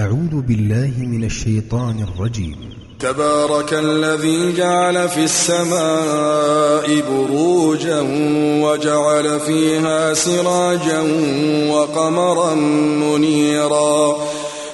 أعوذ بالله من الشيطان الرجيم. تبارك الذي جعل في السماء بروجا وجعل فيها سراجا وقمرا منيرا.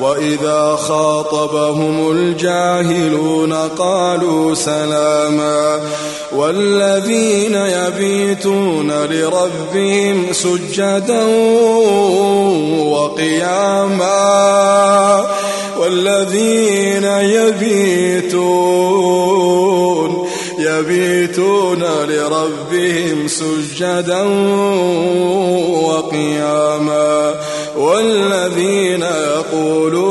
وإذا خاطبهم الجاهلون قالوا سلاما والذين يبيتون لربهم سجدا وقياما والذين يبيتون يبيتون لربهم سجدا وقياما والذين يقولون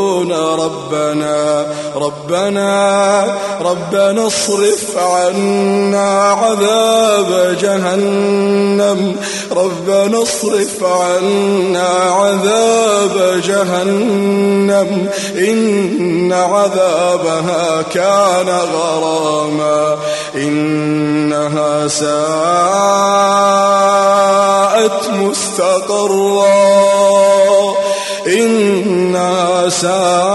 ربنا ربنا ربنا اصرف عنا عذاب جهنم. ربنا اصرف عنا عذاب جهنم. إن عذابها كان غراما. إنها ساءت مستقرا. إنها ساءت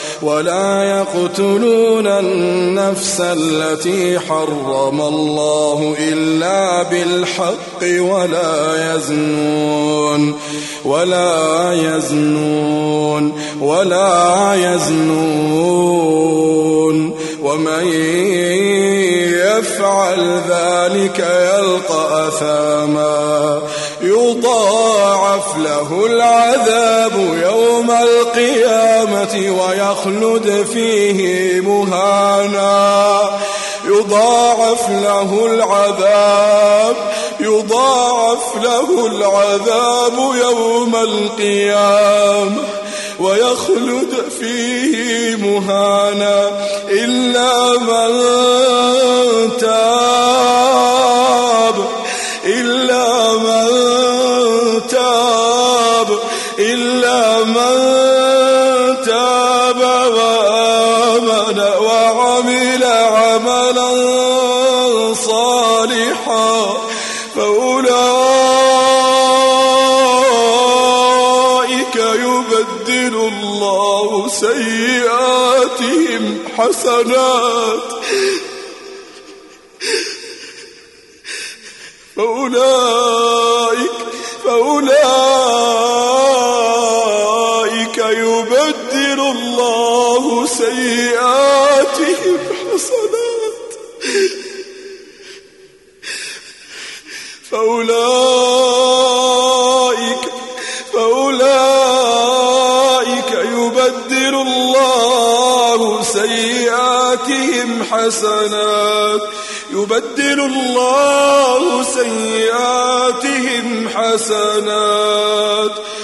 ولا يقتلون النفس التي حرم الله إلا بالحق ولا يزنون ولا يزنون ولا يزنون. ومن يفعل ذلك يلقى أثاما. يضاعف له العذاب يوم القيامة ويخلد فيه مهانا. يضاعف له العذاب يضاعف له العذاب يوم القيامة ويخلد فيه مهانا. إلا من وعمل عملا صالحا فأولئك يبدل الله سيئاتهم حسنات. فأولئك فأولئك الله سيئاتهم حسنات. فأولئك فأولئك يبدل الله سيئاتهم حسنات. يبدل الله سيئاتهم حسنات.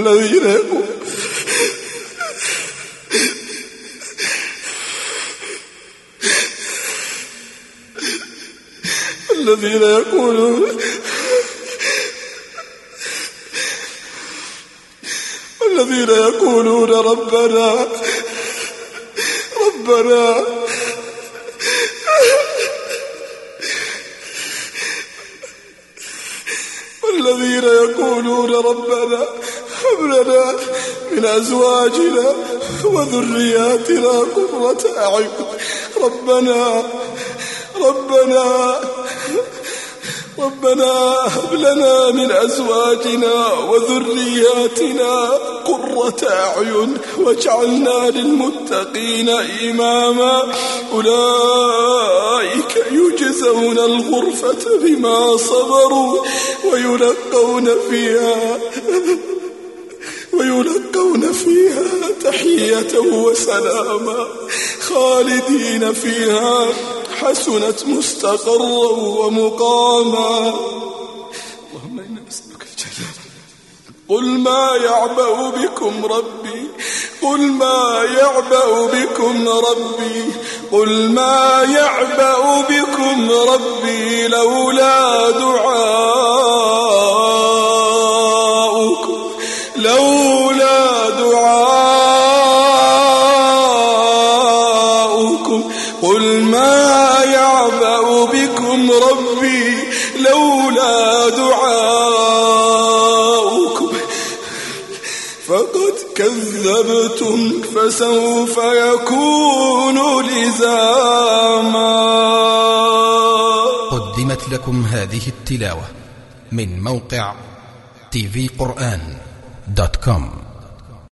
الذين يقول الذين يقولون الذين يقولون ربنا ربنا والذين يقولون ربنا هب لنا من أزواجنا وذرياتنا قرة أعين. ربنا ربنا ربنا هب لنا من أزواجنا وذرياتنا قرة أعين. واجعلنا للمتقين إماما. أولئك يجزون الغرفة بما صبروا ويلقون فيها ويلقون فيها تحية وسلاما خالدين فيها حسنت مستقرا ومقاما. اللهم إنا نسألك الجنة. قل ما يعبأ بكم ربي قل ما يعبأ بكم ربي قل ما يعبأ بكم ربي لولا دعاؤكم قل ما يعبأ بكم ربي لولا دعاؤكم. فقد كذبتم فسوف يكون لزاما. قدمت لكم هذه التلاوة من موقع كوم.